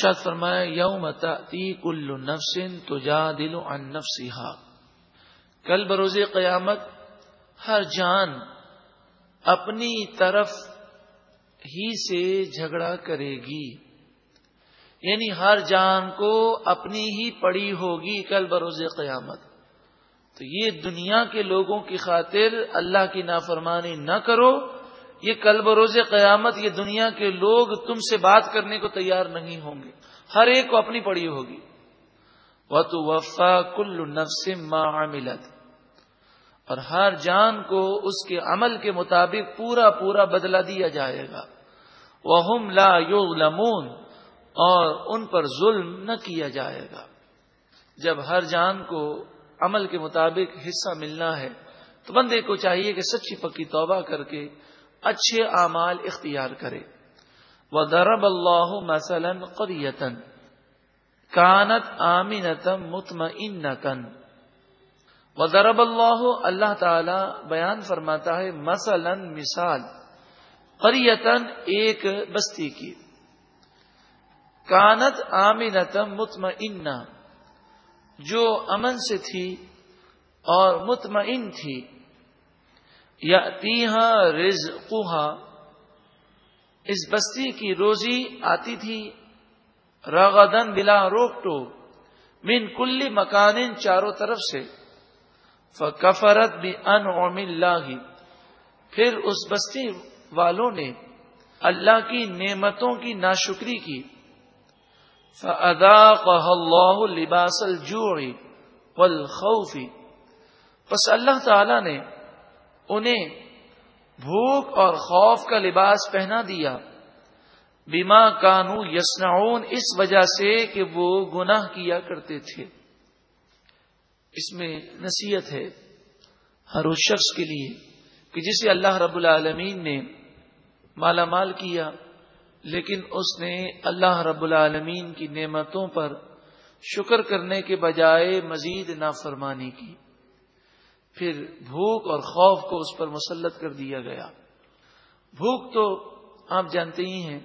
شاد فرمایا، یوم تی کل نفسن تو جا دل ان کل بروز قیامت ہر جان اپنی طرف ہی سے جھگڑا کرے گی۔ یعنی ہر جان کو اپنی ہی پڑی ہوگی کل بروز قیامت۔ تو یہ دنیا کے لوگوں کی خاطر اللہ کی نافرمانی نہ کرو۔ یہ کل بروز قیامت، یہ دنیا کے لوگ تم سے بات کرنے کو تیار نہیں ہوں گے۔ ہر ایک کو اپنی پڑی ہوگی۔ وہ تو وفا کل نفسم ملت اور ہر جان کو اس کے عمل کے مطابق پورا پورا بدلہ دیا جائے گا۔ وہ لا یو اور ان پر ظلم نہ کیا جائے گا۔ جب ہر جان کو عمل کے مطابق حصہ ملنا ہے، تو بندے کو چاہیے کہ سچی پکی توبہ کر کے اچھے اعمال اختیار کرے۔ وہ درب اللہ مثلاً قریتن کانت آمینتم مطمئن کن و درب اللہ اللہ تعالی بیان فرماتا ہے، مثلا مثال۔ قریتن ایک بستی کی۔ کانت آمینتم مطمئن جو امن سے تھی اور مطمئن تھی۔ یا تیہا رز اس بستی کی روزی آتی تھی رغدن بلا روک ٹو من کلی مکان چاروں طرف سے۔ فکفرت بھی ان اللہ۔ پھر اس بستی والوں نے اللہ کی نعمتوں کی ناشکری کی۔ اللہ لباس الجوع والخوف۔ پس اللہ تعالی نے انہیں بھوک اور خوف کا لباس پہنا دیا۔ بیما کانو یسنعون اس وجہ سے کہ وہ گناہ کیا کرتے تھے۔ اس میں نصیحت ہے ہر اس شخص کے لیے کہ جسے اللہ رب العالمین نے مالا مال کیا، لیکن اس نے اللہ رب العالمین کی نعمتوں پر شکر کرنے کے بجائے مزید نافرمانی کی۔ پھر بھوک اور خوف کو اس پر مسلط کر دیا گیا۔ بھوک تو آپ جانتے ہی ہیں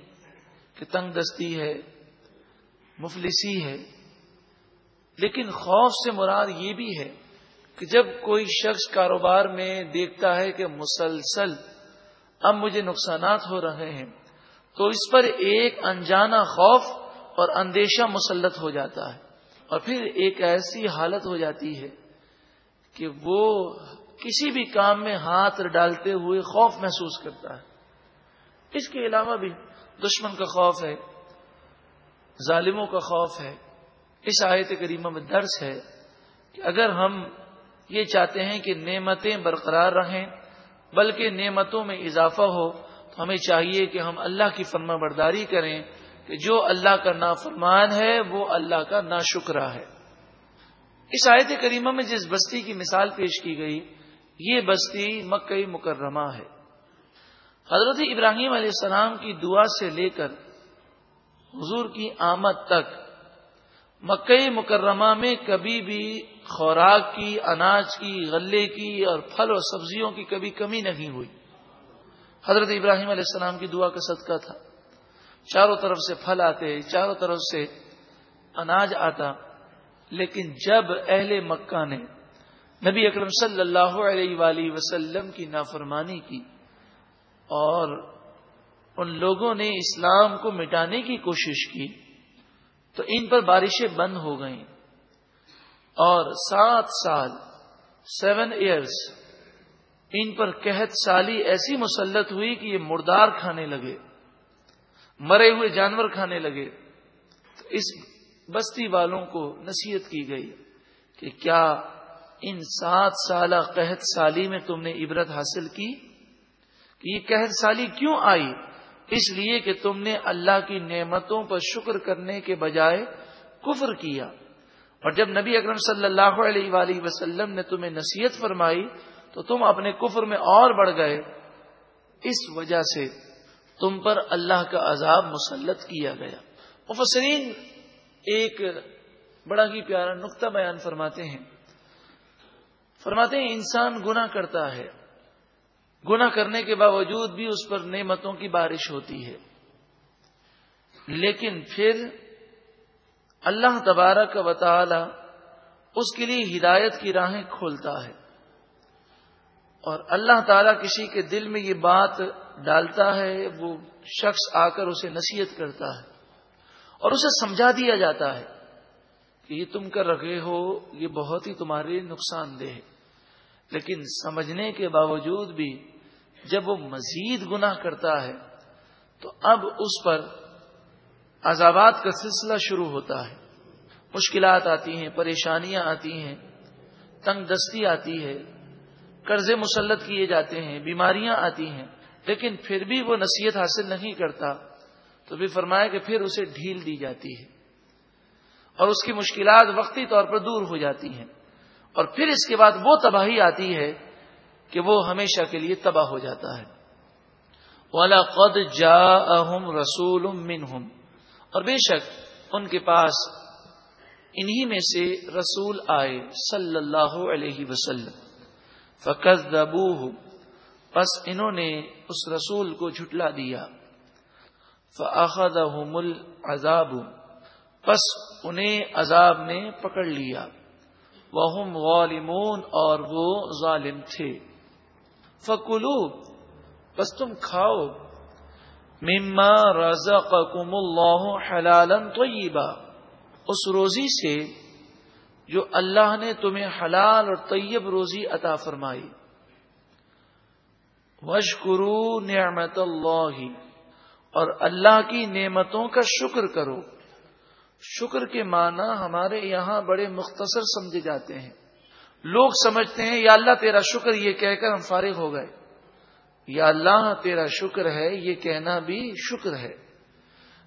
کہ تنگ دستی ہے، مفلسی ہے، لیکن خوف سے مراد یہ بھی ہے کہ جب کوئی شخص کاروبار میں دیکھتا ہے کہ مسلسل اب مجھے نقصانات ہو رہے ہیں، تو اس پر ایک انجانا خوف اور اندیشہ مسلط ہو جاتا ہے اور پھر ایک ایسی حالت ہو جاتی ہے کہ وہ کسی بھی کام میں ہاتھ ڈالتے ہوئے خوف محسوس کرتا ہے۔ اس کے علاوہ بھی دشمن کا خوف ہے، ظالموں کا خوف ہے۔ اس آیت کریمہ میں درس ہے کہ اگر ہم یہ چاہتے ہیں کہ نعمتیں برقرار رہیں، بلکہ نعمتوں میں اضافہ ہو، تو ہمیں چاہیے کہ ہم اللہ کی فرما برداری کریں کہ جو اللہ کا نافرمان ہے، وہ اللہ کا نا ہے۔ اس آیت کریمہ میں جس بستی کی مثال پیش کی گئی، یہ بستی مکئی مکرمہ ہے۔ حضرت ابراہیم علیہ السلام کی دعا سے لے کر حضور کی آمد تک مکئی مکرمہ میں کبھی بھی خوراک کی، اناج کی، غلے کی اور پھل اور سبزیوں کی کبھی کمی نہیں ہوئی۔ حضرت ابراہیم علیہ السلام کی دعا کا صدقہ تھا۔ چاروں طرف سے پھل آتے، چاروں طرف سے اناج آتا۔ لیکن جب اہل مکہ نے نبی اکرم صلی اللہ علیہ وآلہ وسلم کی نافرمانی کی اور ان لوگوں نے اسلام کو مٹانے کی کوشش کی، تو ان پر بارشیں بند ہو گئیں۔ اور سات سال، سیون ایئرس ان پر قحط سالی ایسی مسلط ہوئی کہ یہ مردار کھانے لگے، مرے ہوئے جانور کھانے لگے۔ تو اس بستی والوں کو نصیحت کی گئی کہ کیا ان سات سالہ قحط سالی میں تم نے عبرت حاصل کی؟ کہ یہ قحط سالی کیوں آئی؟ اس لیے کہ تم نے اللہ کی نعمتوں پر شکر کرنے کے بجائے کفر کیا۔ اور جب نبی اکرم صلی اللہ علیہ وآلہ وسلم نے تمہیں نصیحت فرمائی، تو تم اپنے کفر میں اور بڑھ گئے۔ اس وجہ سے تم پر اللہ کا عذاب مسلط کیا گیا۔ مفسرین ایک بڑا ہی پیارا نقطہ بیان فرماتے ہیں۔ فرماتے ہیں، انسان گنا کرتا ہے۔ گنا کرنے کے باوجود بھی اس پر نعمتوں کی بارش ہوتی ہے۔ لیکن پھر اللہ تبارک و تعالی اس کے لیے ہدایت کی راہیں کھولتا ہے۔ اور اللہ تعالیٰ کسی کے دل میں یہ بات ڈالتا ہے، وہ شخص آ کر اسے نصیحت کرتا ہے۔ اور اسے سمجھا دیا جاتا ہے کہ یہ تم کر رکھے ہو، یہ بہت ہی تمہارے نقصان دہ ہے۔ لیکن سمجھنے کے باوجود بھی جب وہ مزید گناہ کرتا ہے، تو اب اس پر عذابات کا سلسلہ شروع ہوتا ہے۔ مشکلات آتی ہیں، پریشانیاں آتی ہیں، تنگ دستی آتی ہے۔ قرضے مسلط کیے جاتے ہیں، بیماریاں آتی ہیں، لیکن پھر بھی وہ نصیحت حاصل نہیں کرتا۔ تو بھی فرمایا کہ پھر اسے ڈھیل دی جاتی ہے اور اس کی مشکلات وقتی طور پر دور ہو جاتی ہیں اور پھر اس کے بعد وہ تباہی آتی ہے کہ وہ ہمیشہ کے لیے تباہ ہو جاتا ہے۔ والا قد جا رسول اور بے شک ان کے پاس انہی میں سے رسول آئے صلی اللہ علیہ وسلم۔ فقص دبو بس انہوں نے اس رسول کو جھٹلا دیا۔ فعد عذاب بس انہیں عذاب نے پکڑ لیا۔ وہ غالمون اور وہ ظالم تھے۔ فکلو بس تم کھاؤ۔ مما رزقکم اللہ حلالا طیبا اس روزی سے جو اللہ نے تمہیں حلال اور طیب روزی عطا فرمائی۔ وشکرو نعمت اللہ اور اللہ کی نعمتوں کا شکر کرو۔ شکر کے معنی ہمارے یہاں بڑے مختصر سمجھے جاتے ہیں۔ لوگ سمجھتے ہیں، یا اللہ تیرا شکر، یہ کہہ کر ہم فارغ ہو گئے۔ یا اللہ تیرا شکر ہے، یہ کہنا بھی شکر ہے۔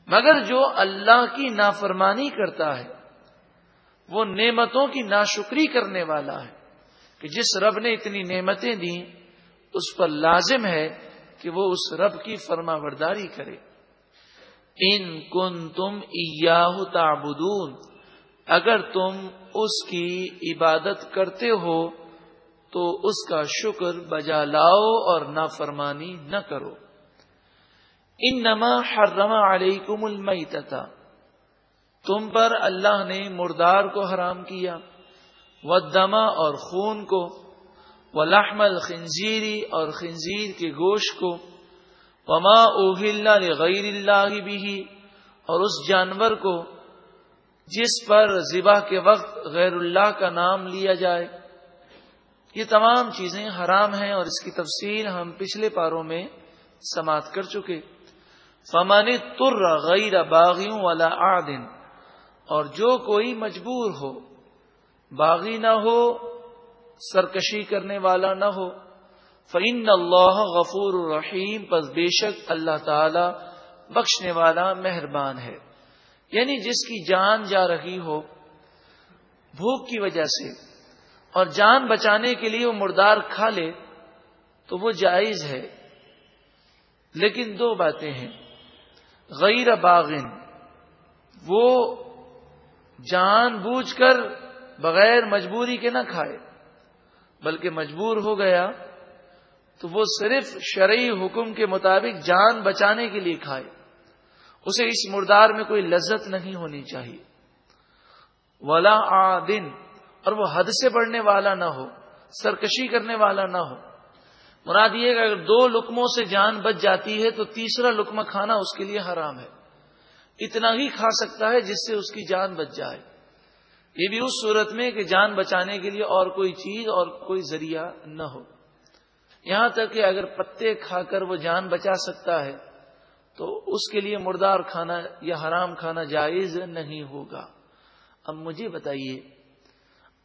مگر جو اللہ کی نافرمانی کرتا ہے، وہ نعمتوں کی ناشکری کرنے والا ہے۔ کہ جس رب نے اتنی نعمتیں دی اس پر لازم ہے کہ وہ اس رب کی فرما برداری کرے۔ ان کن تم تعبدون، اگر تم اس کی عبادت کرتے ہو تو اس کا شکر بجا لاؤ اور نافرمانی نہ کرو۔ ان نما حرما علیکم المیتتا تم پر اللہ نے مردار کو حرام کیا و اور خون کو۔ وہ لحمل اور خنزیر کے گوشت کو وما اوہل غیر اللہ بھی اور اس جانور کو جس پر ذبح کے وقت غیر اللہ کا نام لیا جائے۔ یہ تمام چیزیں حرام ہیں اور اس کی تفصیل ہم پچھلے پاروں میں سماعت کر چکے۔ فمانی تر غیر باغیوں والا آدن اور جو کوئی مجبور ہو، باغی نہ ہو سرکشی کرنے والا نہ ہو۔ فعن اللہ غفور الرحیم پس بے شک اللہ تعالی بخشنے والا مہربان ہے۔ یعنی جس کی جان جا رہی ہو، بھوک کی وجہ سے، اور جان بچانے کے لیے وہ مردار کھا لے، تو وہ جائز ہے۔ لیکن دو باتیں ہیں۔ غیر باغن، وہ جان بوجھ کر بغیر مجبوری کے نہ کھائے۔ بلکہ مجبور ہو گیا تو وہ صرف شرعی حکم کے مطابق جان بچانے کے لیے کھائے۔ اسے اس مردار میں کوئی لذت نہیں ہونی چاہیے۔ ولا آدن اور وہ حد سے بڑھنے والا نہ ہو، سرکشی کرنے والا نہ ہو۔ مراد یہ کہ اگر دو لکموں سے جان بچ جاتی ہے تو تیسرا لکمہ کھانا اس کے لیے حرام ہے۔ اتنا ہی کھا سکتا ہے جس سے اس کی جان بچ جائے۔ یہ بھی اس صورت میں کہ جان بچانے کے لیے اور کوئی چیز اور کوئی ذریعہ نہ ہو۔ یہاں تک کہ اگر پتے کھا کر وہ جان بچا سکتا ہے، تو اس کے لیے مردار کھانا یا حرام کھانا جائز نہیں ہوگا۔ اب مجھے بتائیے،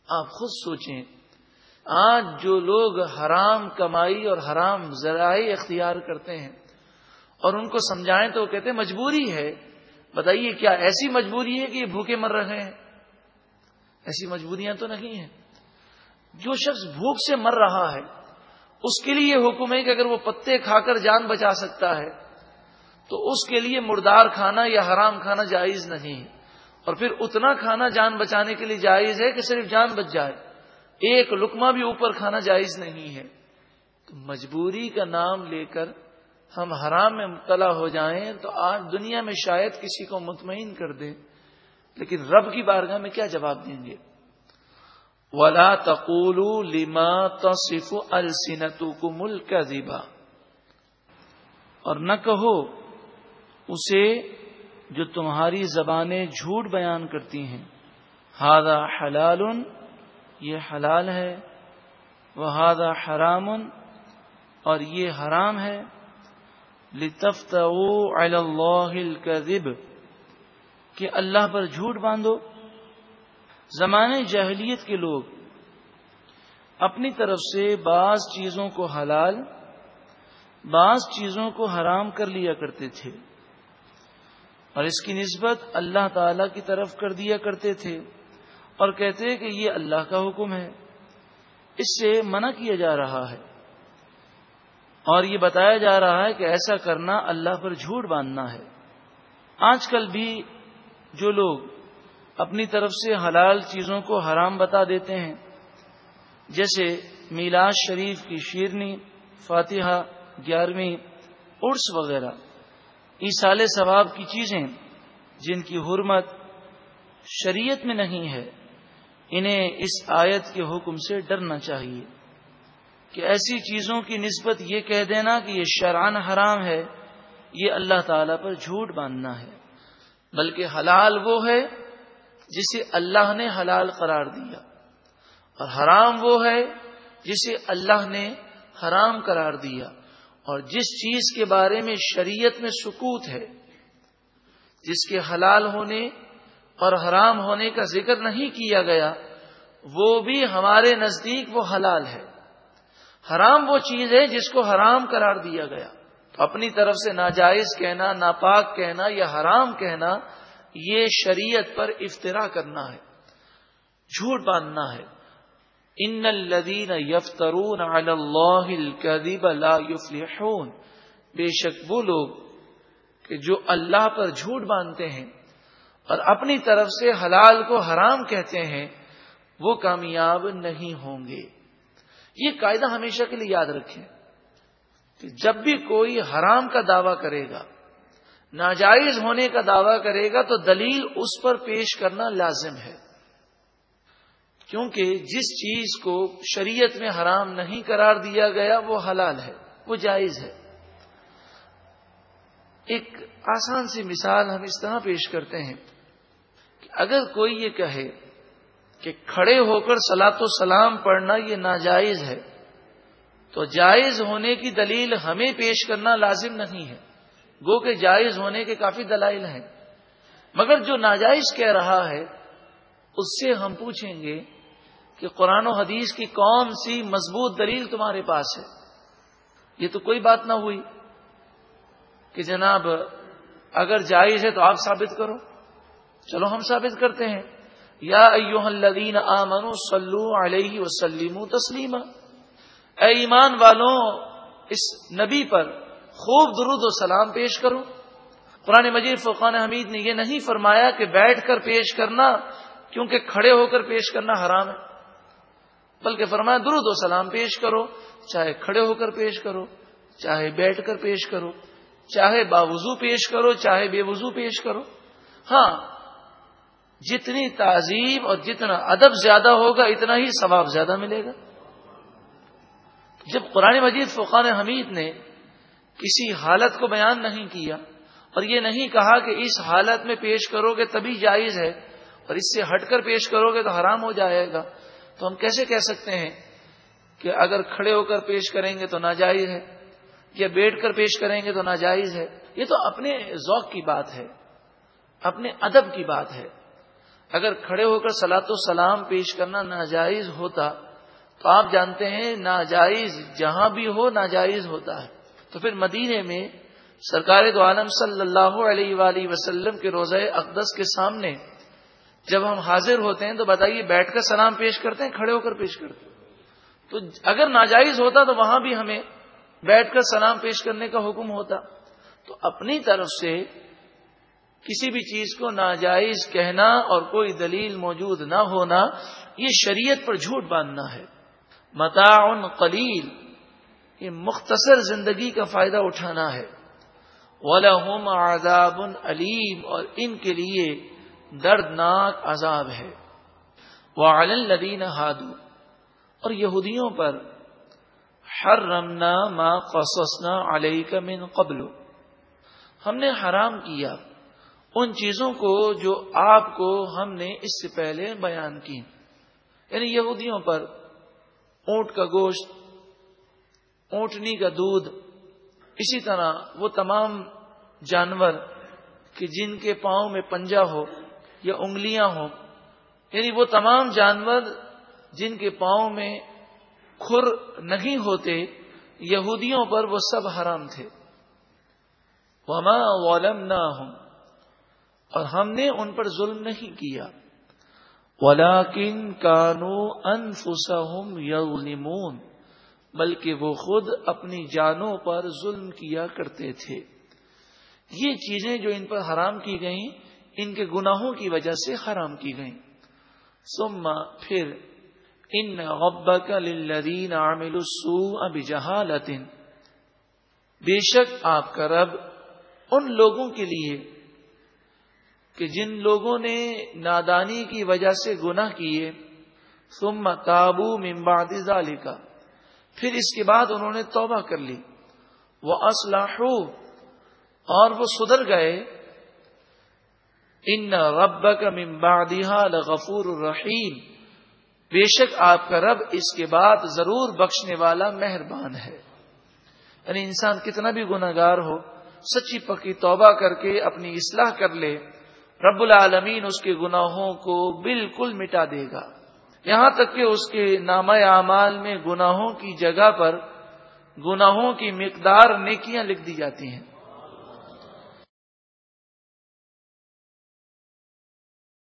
آپ خود سوچیں، آج جو لوگ حرام کمائی اور حرام ذرائع اختیار کرتے ہیں اور ان کو سمجھائیں تو وہ کہتے ہیں مجبوری ہے۔ بتائیے، کیا ایسی مجبوری ہے کہ یہ بھوکے مر رہے ہیں؟ ایسی مجبوریاں تو نہیں ہیں۔ جو شخص بھوک سے مر رہا ہے، اس کے لیے یہ حکم ہے کہ اگر وہ پتے کھا کر جان بچا سکتا ہے، تو اس کے لیے مردار کھانا یا حرام کھانا جائز نہیں۔ ہے اور پھر اتنا کھانا جان بچانے کے لیے جائز ہے کہ صرف جان بچ جائے۔ ایک لکما بھی اوپر کھانا جائز نہیں ہے۔ تو مجبوری کا نام لے کر ہم حرام میں مبتلا ہو جائیں تو آج دنیا میں شاید کسی کو مطمئن کر دیں۔ لیکن رب کی بارگاہ میں کیا جواب دیں گے؟ ولا تقول لما تصف السنت کو ملک اور نہ کہو اسے جو تمہاری زبانیں جھوٹ بیان کرتی ہیں۔ ہادہ حلال، یہ حلال ہے۔ وہ ہادہ حرام، اور یہ حرام ہے۔ لطفت اللہ کہ اللہ پر جھوٹ باندھو۔ زمانے جاہلیت کے لوگ اپنی طرف سے بعض چیزوں کو حلال، بعض چیزوں کو حرام کر لیا کرتے تھے۔ اور اس کی نسبت اللہ تعالی کی طرف کر دیا کرتے تھے۔ اور کہتے کہ یہ اللہ کا حکم ہے۔ اس سے منع کیا جا رہا ہے۔ اور یہ بتایا جا رہا ہے کہ ایسا کرنا اللہ پر جھوٹ باندھنا ہے۔ آج کل بھی جو لوگ اپنی طرف سے حلال چیزوں کو حرام بتا دیتے ہیں، جیسے میلاد شریف کی شیرنی، فاتحہ، گیارہویں، عرس وغیرہ ایسال ثواب کی چیزیں جن کی حرمت شریعت میں نہیں ہے۔ انہیں اس آیت کے حکم سے ڈرنا چاہیے کہ ایسی چیزوں کی نسبت یہ کہہ دینا کہ یہ شران حرام ہے، یہ اللہ تعالی پر جھوٹ باندھنا ہے۔ بلکہ حلال وہ ہے جسے اللہ نے حلال قرار دیا اور حرام وہ ہے جسے اللہ نے حرام قرار دیا اور جس چیز کے بارے میں شریعت میں سکوت ہے، جس کے حلال ہونے اور حرام ہونے کا ذکر نہیں کیا گیا، وہ بھی ہمارے نزدیک وہ حلال ہے۔ حرام وہ چیز ہے جس کو حرام قرار دیا گیا۔ اپنی طرف سے ناجائز کہنا، ناپاک کہنا یا حرام کہنا، یہ شریعت پر افطرا کرنا ہے، جھوٹ باندھنا ہے۔ ان الدین یفترون اللہ لا یفلحون۔ بے شک وہ لوگ کہ جو اللہ پر جھوٹ باندھتے ہیں اور اپنی طرف سے حلال کو حرام کہتے ہیں، وہ کامیاب نہیں ہوں گے۔ یہ قاعدہ ہمیشہ کے لیے یاد رکھیں۔ کہ جب بھی کوئی حرام کا دعویٰ کرے گا، ناجائز ہونے کا دعویٰ کرے گا، تو دلیل اس پر پیش کرنا لازم ہے۔ کیونکہ جس چیز کو شریعت میں حرام نہیں قرار دیا گیا، وہ حلال ہے، وہ جائز ہے۔ ایک آسان سی مثال ہم اس طرح پیش کرتے ہیں کہ اگر کوئی یہ کہے کہ کھڑے ہو کر سلاط و سلام پڑھنا یہ ناجائز ہے تو جائز ہونے کی دلیل ہمیں پیش کرنا لازم نہیں ہے۔ گو کہ جائز ہونے کے کافی دلائل ہیں۔ مگر جو ناجائز کہہ رہا ہے، اس سے ہم پوچھیں گے کہ قرآن و حدیث کی کون سی مضبوط دلیل تمہارے پاس ہے۔ یہ تو کوئی بات نہ ہوئی کہ جناب اگر جائز ہے تو آپ ثابت کرو۔ چلو ہم ثابت کرتے ہیں۔ یا الذین آمنوا صلو علیہ وسلم تسلیم اے ایمان والوں، اس نبی پر خوب درود و سلام پیش کرو قرآن مجید فقان حمید نے یہ نہیں فرمایا کہ بیٹھ کر پیش کرنا، کیونکہ کھڑے ہو کر پیش کرنا حرام ہے۔ بلکہ فرمایا درود و سلام پیش کرو، چاہے کھڑے ہو کر پیش کرو، چاہے بیٹھ کر پیش کرو، چاہے باوضو پیش کرو، چاہے بے وضو پیش کرو۔ ہاں جتنی تعظیم اور جتنا ادب زیادہ ہوگا، اتنا ہی ثواب زیادہ ملے گا۔ جب قرآن مجید فقان حمید نے کسی حالت کو بیان نہیں کیا اور یہ نہیں کہا کہ اس حالت میں پیش کرو گے تبھی جائز ہے اور اس سے ہٹ کر پیش کرو گے تو حرام ہو جائے گا، تو ہم کیسے کہہ سکتے ہیں کہ اگر کھڑے ہو کر پیش کریں گے تو ناجائز ہے، یا بیٹھ کر پیش کریں گے تو ناجائز ہے؟ یہ تو اپنے ذوق کی بات ہے، اپنے ادب کی بات ہے۔ اگر کھڑے ہو کر سلاۃ و سلام پیش کرنا ناجائز ہوتا تو آپ جانتے ہیں ناجائز جہاں بھی ہو ناجائز ہوتا ہے۔ تو پھر مدینے میں سرکار دو عالم صلی اللہ علیہ وآلہ وسلم کے روزہ اقدس کے سامنے جب ہم حاضر ہوتے ہیں تو بتائیے بیٹھ کر سلام پیش کرتے ہیں، کھڑے ہو کر پیش کرتے ہیں۔ تو اگر ناجائز ہوتا تو وہاں بھی ہمیں بیٹھ کر سلام پیش کرنے کا حکم ہوتا۔ تو اپنی طرف سے کسی بھی چیز کو ناجائز کہنا اور کوئی دلیل موجود نہ ہونا، یہ شریعت پر جھوٹ باندھنا ہے۔ متاع قلیل، یہ مختصر زندگی کا فائدہ اٹھانا ہے۔ وَلَهُمْ عَذَابٌ علیم اور ان کے لیے دردناک عذاب ہے۔ وہ الدین ہادو اور یہودیوں پر ہر رمنا ماں قصنا علیہ کا من قبل۔ ہم نے حرام کیا ان چیزوں کو جو آپ کو ہم نے اس سے پہلے بیان کی۔ یعنی یہودیوں پر اونٹ کا گوشت، اونٹنی کا دودھ، اسی طرح وہ تمام جانور کہ جن کے پاؤں میں پنجا ہو یا انگلیاں ہوں یعنی وہ تمام جانور جن کے پاؤں میں کھر نہیں ہوتے، یہودیوں پر وہ سب حرام تھے۔ وما ولم نہ ہوں اور ہم نے ان پر ظلم نہیں کیا۔ ولاکن کانو انفسہم یظلمون، بلکہ وہ خود اپنی جانوں پر ظلم کیا کرتے تھے۔ یہ چیزیں جو ان پر حرام کی گئیں، ان کے گناہوں کی وجہ سے حرام کی گئیں۔ سما پھر، ان غبک للذین عملوا السوء بجہالت۔ بے شک آپ کا رب ان لوگوں کے لیے کہ جن لوگوں نے نادانی کی وجہ سے گناہ کیے، ثم تابو من بعد پھر اس کے بعد انہوں نے توبہ کر لی۔ وہ اسلحو اور وہ سدھر گئے۔ ان رب کا ممبادہ لغفور الرحیم بے شک آپ کا رب اس کے بعد ضرور بخشنے والا مہربان ہے۔ یعنی انسان کتنا بھی گناگار ہو، سچی پکی توبہ کر کے اپنی اصلاح کر لے۔ رب العالمین اس کے گناہوں کو بالکل مٹا دے گا۔ یہاں تک کہ اس کے نام اعمال میں گناہوں کی جگہ پر گناہوں کی مقدار نیکیاں لکھ دی جاتی ہیں۔